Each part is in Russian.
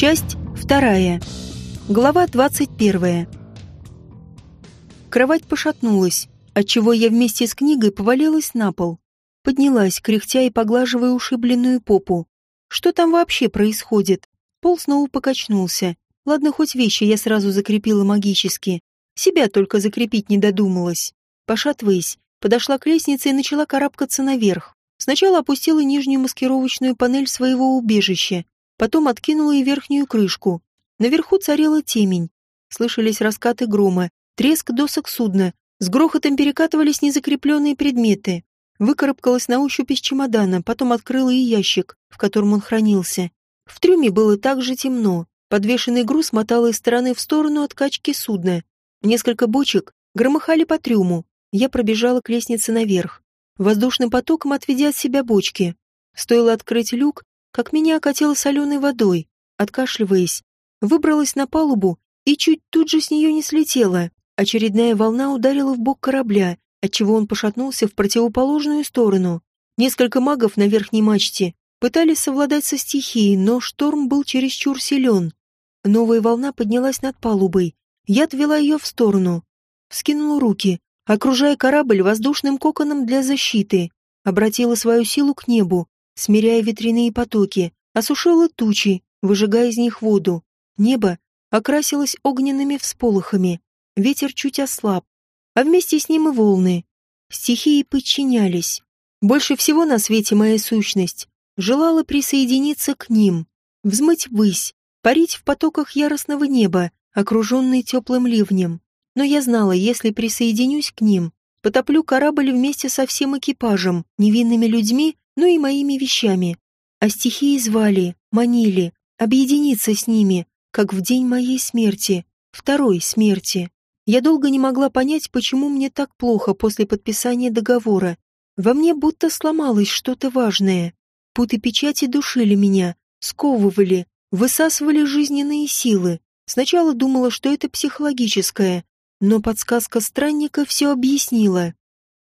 Часть вторая. Глава 21. Кровать пошатнулась, отчего я вместе с книгой повалилась на пол. Поднялась, кряхтя и поглаживая ушибленную попу. Что там вообще происходит? Пол снова покачнулся. Ладно, хоть вещи я сразу закрепила магически. Себя только закрепить не додумалась. Пошатываясь, подошла к лестнице и начала карабкаться наверх. Сначала опустила нижнюю маскировочную панель своего убежища, потом откинула и верхнюю крышку. Наверху царила темень. Слышались раскаты грома, треск досок судна, с грохотом перекатывались незакрепленные предметы. Выкарабкалась на ощупь из чемодана, потом открыла и ящик, в котором он хранился. В трюме было так же темно. Подвешенный груз мотал из стороны в сторону от качки судна. Несколько бочек громыхали по трюму. Я пробежала к лестнице наверх воздушным потоком отведя от себя бочки. Стоило открыть люк, как меня окатило соленой водой. Откашливаясь, выбралась на палубу и чуть тут же с нее не слетела. Очередная волна ударила в бок корабля, отчего он пошатнулся в противоположную сторону. Несколько магов на верхней мачте пытались совладать со стихией, но шторм был чересчур силен. Новая волна поднялась над палубой. Я отвела ее в сторону. Вскинула руки, окружая корабль воздушным коконом для защиты, обратила свою силу к небу, смиряя ветряные потоки, осушила тучи, выжигая из них воду. Небо окрасилось огненными всполохами, ветер чуть ослаб, а вместе с ним и волны. Стихии подчинялись. Больше всего на свете моя сущность желала присоединиться к ним, взмыть ввысь, парить в потоках яростного неба, окруженный теплым ливнем. Но я знала, если присоединюсь к ним, потоплю корабль вместе со всем экипажем, невинными людьми, но и моими вещами. А стихии звали, манили, объединиться с ними, как в день моей смерти, второй смерти. Я долго не могла понять, почему мне так плохо после подписания договора. Во мне будто сломалось что-то важное. Путы печати душили меня, сковывали, высасывали жизненные силы. Сначала думала, что это психологическое, но подсказка странника все объяснила.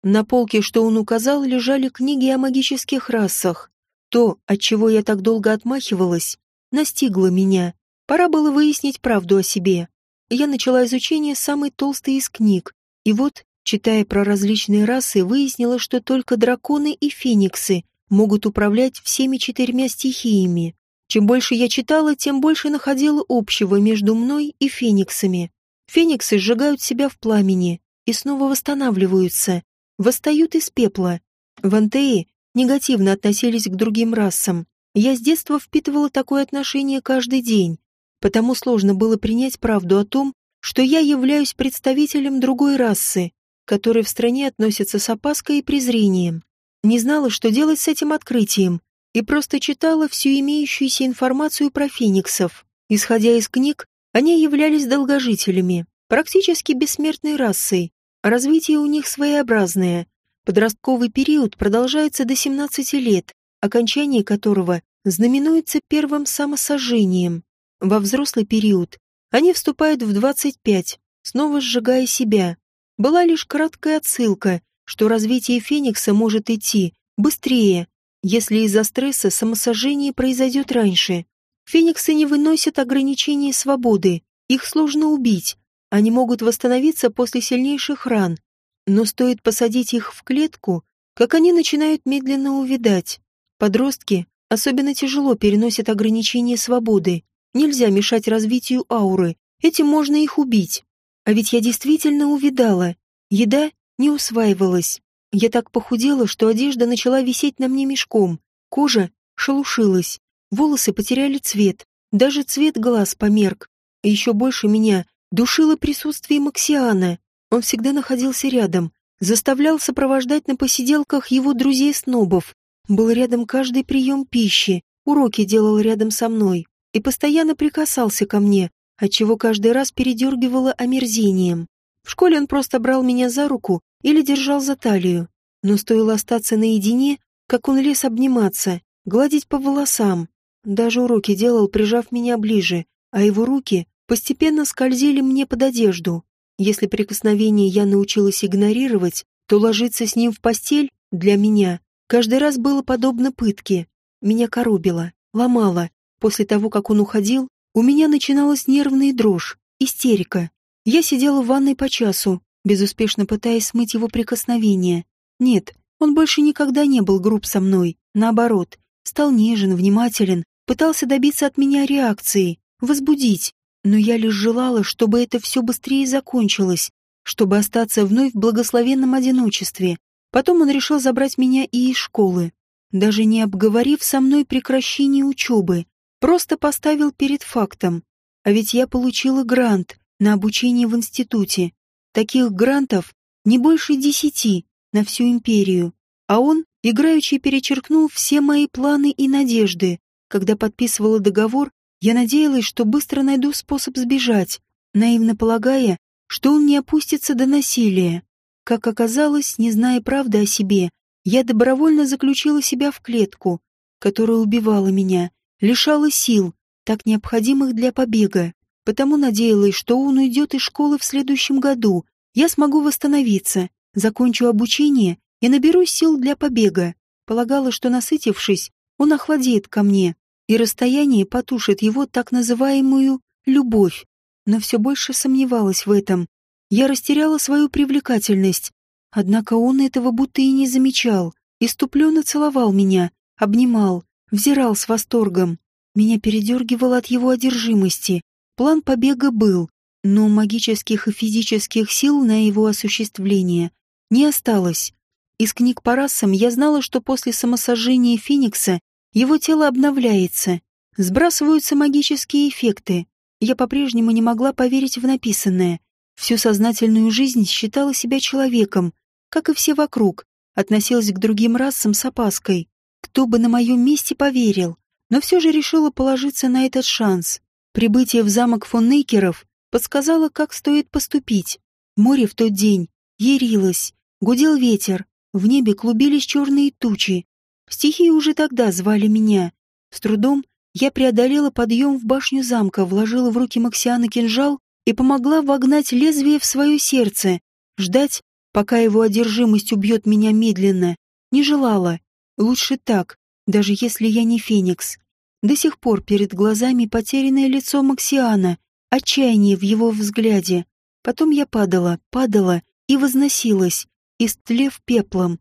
На полке, что он указал, лежали книги о магических расах. То, от чего я так долго отмахивалась, настигло меня. Пора было выяснить правду о себе. Я начала изучение самой толстой из книг, и вот, читая про различные расы, выяснила, что только драконы и фениксы могут управлять всеми четырьмя стихиями. Чем больше я читала, тем больше находила общего между мной и фениксами. Фениксы сжигают себя в пламени и снова восстанавливаются, восстают из пепла. В Антее негативно относились к другим расам. Я с детства впитывала такое отношение каждый день, потому сложно было принять правду о том, что я являюсь представителем другой расы, которая в стране относится с опаской и презрением. Не знала, что делать с этим открытием, и просто читала всю имеющуюся информацию про фениксов. Исходя из книг, они являлись долгожителями, практически бессмертной расой. Развитие у них своеобразное. Подростковый период продолжается до 17 лет, окончание которого знаменуется первым самосожжением. Во взрослый период они вступают в 25, снова сжигая себя. Была лишь краткая отсылка, что развитие Феникса может идти быстрее, если из-за стресса самосожжение произойдет раньше. Фениксы не выносят ограничений свободы, их сложно убить, они могут восстановиться после сильнейших ран, но стоит посадить их в клетку, как они начинают медленно увядать. Подростки особенно тяжело переносят ограничения свободы. Нельзя мешать развитию ауры, этим можно их убить. А ведь я действительно увидала. Еда не усваивалась. Я так похудела, что одежда начала висеть на мне мешком, кожа шелушилась. Волосы потеряли цвет, даже цвет глаз померк. Еще больше меня душило присутствие Максиана. Он всегда находился рядом, заставлял сопровождать на посиделках его друзей-снобов, был рядом каждый прием пищи, уроки делал рядом со мной и постоянно прикасался ко мне, отчего каждый раз передергивало омерзением. В школе он просто брал меня за руку или держал за талию, но стоило остаться наедине, как он лез обниматься, гладить по волосам, даже уроки делал, прижав меня ближе, а его руки постепенно скользили мне под одежду. Если прикосновение я научилась игнорировать, то ложиться с ним в постель для меня каждый раз было подобно пытке. Меня коробило, ломало. После того, как он уходил, У меня начиналась нервная дрожь, истерика. Я сидела в ванной по часу, безуспешно пытаясь смыть его прикосновение. Нет, он больше никогда не был груб со мной. Наоборот, стал нежен, внимателен, пытался добиться от меня реакции, возбудить. Но я лишь желала, чтобы это все быстрее закончилось, чтобы остаться вновь в благословенном одиночестве. Потом он решил забрать меня и из школы. Даже не обговорив со мной прекращение учебы, просто поставил перед фактом. А ведь я получила грант на обучение в институте. Таких грантов не больше десяти на всю империю. А он, играючи, перечеркнул все мои планы и надежды. Когда подписывала договор, я надеялась, что быстро найду способ сбежать, наивно полагая, что он не опустится до насилия. Как оказалось, не зная правды о себе, я добровольно заключила себя в клетку, которая убивала меня, лишала сил, так необходимых для побега. Потому надеялась, что он уйдет из школы в следующем году, я смогу восстановиться, закончу обучение и наберусь сил для побега. Полагала, что насытившись, он охладеет ко мне, и расстояние потушит его так называемую «любовь». Но все больше сомневалась в этом. Я растеряла свою привлекательность. Однако он этого будто и не замечал. Иступленно целовал меня, обнимал, взирал с восторгом. Меня передергивало от его одержимости. План побега был, но магических и физических сил на его осуществление не осталось. Из книг по расам я знала, что после самосожжения Феникса его тело обновляется, сбрасываются магические эффекты. Я по-прежнему не могла поверить в написанное. Всю сознательную жизнь считала себя человеком, как и все вокруг, относилась к другим расам с опаской. Кто бы на моем месте поверил, но все же решила положиться на этот шанс. Прибытие в замок фон Нейкеров подсказало, как стоит поступить. Море в тот день ярилось, гудел ветер, в небе клубились черные тучи, Стихии уже тогда звали меня. С трудом я преодолела подъем в башню замка, вложила в руки Максиана кинжал и помогла вогнать лезвие в свое сердце. Ждать, пока его одержимость убьет меня медленно, не желала. Лучше так, даже если я не Феникс. До сих пор перед глазами потерянное лицо Максиана, отчаяние в его взгляде. Потом я падала, падала и возносилась, истлев пеплом.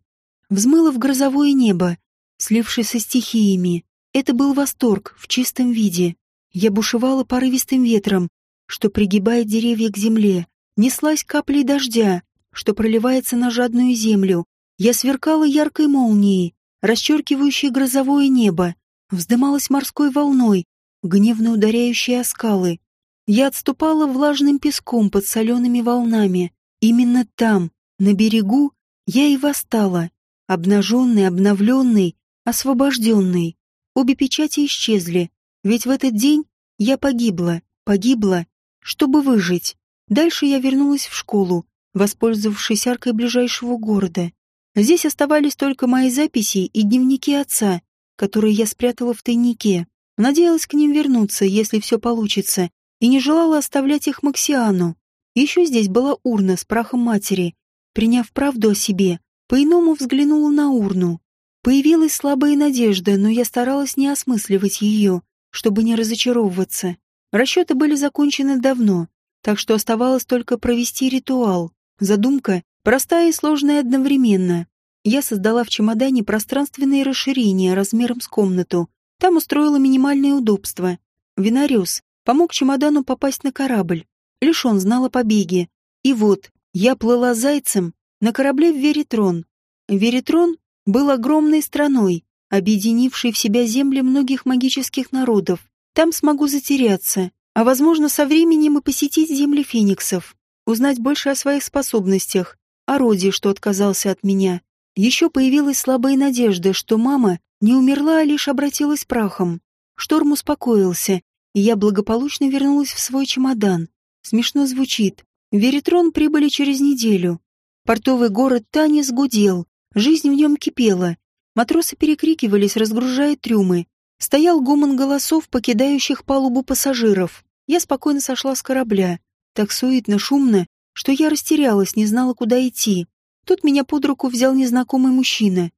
Взмыла в грозовое небо, слившись со стихиями. Это был восторг в чистом виде. Я бушевала порывистым ветром, что пригибает деревья к земле, неслась каплей дождя, что проливается на жадную землю. Я сверкала яркой молнией, расчеркивающей грозовое небо, вздымалась морской волной, гневно ударяющей о скалы. Я отступала влажным песком под солеными волнами. Именно там, на берегу, я и восстала, обнаженный, обновленный, освобожденный. Обе печати исчезли, ведь в этот день я погибла, погибла, чтобы выжить. Дальше я вернулась в школу, воспользовавшись аркой ближайшего города. Здесь оставались только мои записи и дневники отца, которые я спрятала в тайнике. Надеялась к ним вернуться, если все получится, и не желала оставлять их Максиану. Еще здесь была урна с прахом матери. Приняв правду о себе, по-иному взглянула на урну. Появилась слабая надежда, но я старалась не осмысливать ее, чтобы не разочаровываться. Расчеты были закончены давно, так что оставалось только провести ритуал. Задумка простая и сложная одновременно. Я создала в чемодане пространственное расширение размером с комнату. Там устроила минимальное удобство. Винариус помог чемодану попасть на корабль. Лишь он знал о побеге. И вот, я плыла зайцем на корабле в Веритрон. Веритрон был огромной страной, объединившей в себя земли многих магических народов. Там смогу затеряться, а, возможно, со временем и посетить земли фениксов, узнать больше о своих способностях, о роде, что отказался от меня. Еще появилась слабая надежда, что мама не умерла, а лишь обратилась прахом. Шторм успокоился, и я благополучно вернулась в свой чемодан. Смешно звучит. В Веритрон прибыли через неделю. Портовый город Танис гудел, Жизнь в нем кипела. Матросы перекрикивались, разгружая трюмы. Стоял гомон голосов, покидающих палубу пассажиров. Я спокойно сошла с корабля. Так суетно, шумно, что я растерялась, не знала, куда идти. Тут меня под руку взял незнакомый мужчина.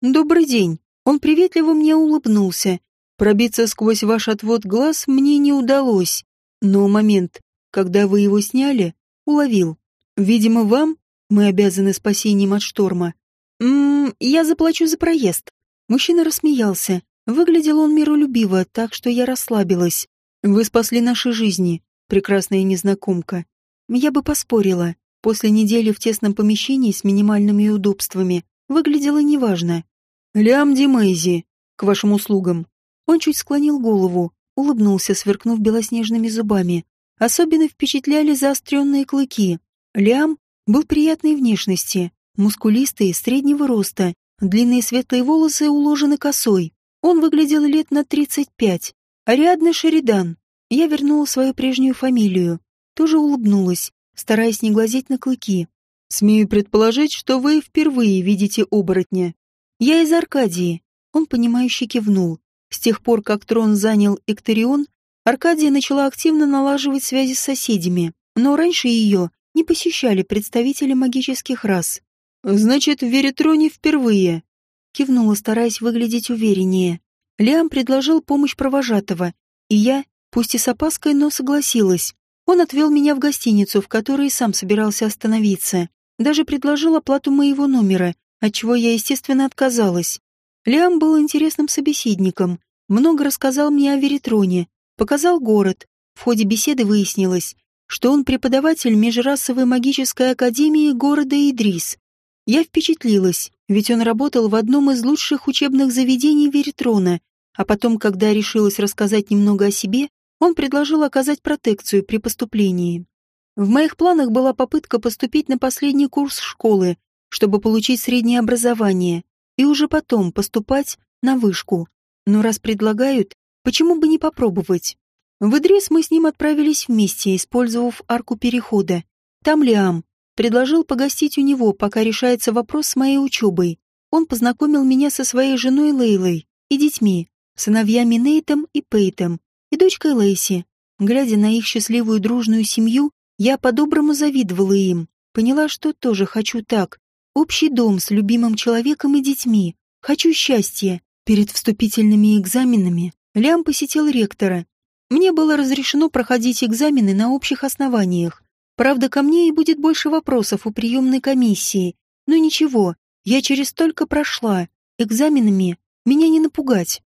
«Добрый день!» Он приветливо мне улыбнулся. Пробиться сквозь ваш отвод глаз мне не удалось, но момент, когда вы его сняли, уловил. Видимо, вам мы обязаны спасением от шторма. Ммм, я заплачу за проезд. Мужчина рассмеялся. Выглядел он миролюбиво, так что я расслабилась. Вы спасли наши жизни, прекрасная незнакомка. Я бы поспорила. После недели в тесном помещении с минимальными удобствами выглядело неважно. Лям Димейзи, к вашим услугам. Он чуть склонил голову, улыбнулся, сверкнув белоснежными зубами. Особенно впечатляли заостренные клыки. Лям был приятной внешности, мускулистый, среднего роста, длинные светлые волосы уложены косой. Он выглядел лет на тридцать пять. Ариадна Шеридан. Я вернула свою прежнюю фамилию. Тоже улыбнулась, стараясь не глазеть на клыки. «Смею предположить, что вы впервые видите оборотня». «Я из Аркадии». Он, понимающе кивнул. С тех пор, как трон занял Эктерион, Аркадия начала активно налаживать связи с соседями, но раньше ее не посещали представители магических рас. «Значит, в Веретроне впервые», — кивнула, стараясь выглядеть увереннее. Лиам предложил помощь провожатого, и я, пусть и с опаской, но согласилась. Он отвел меня в гостиницу, в которой сам собирался остановиться. Даже предложил оплату моего номера, от чего я, естественно, отказалась. Лиам был интересным собеседником, много рассказал мне о Веретроне, Показал город. В ходе беседы выяснилось, что он преподаватель Межрасовой магической академии города Идрис. Я впечатлилась, ведь он работал в одном из лучших учебных заведений Веритрона, а потом, когда решилась рассказать немного о себе, он предложил оказать протекцию при поступлении. В моих планах была попытка поступить на последний курс школы, чтобы получить среднее образование, и уже потом поступать на вышку. Но раз предлагают, Почему бы не попробовать? В Идрис мы с ним отправились вместе, использовав арку перехода. Там Лиам предложил погостить у него, пока решается вопрос с моей учебой. Он познакомил меня со своей женой Лейлой и детьми, сыновьями Нейтом и Пейтом, и дочкой Лейси. Глядя на их счастливую дружную семью, я по-доброму завидовала им. Поняла, что тоже хочу так. Общий дом с любимым человеком и детьми. Хочу счастья. Перед вступительными экзаменами Лям посетил ректора. Мне было разрешено проходить экзамены на общих основаниях. Правда, ко мне и будет больше вопросов у приемной комиссии. Но ничего, я через столько прошла. Экзаменами меня не напугать.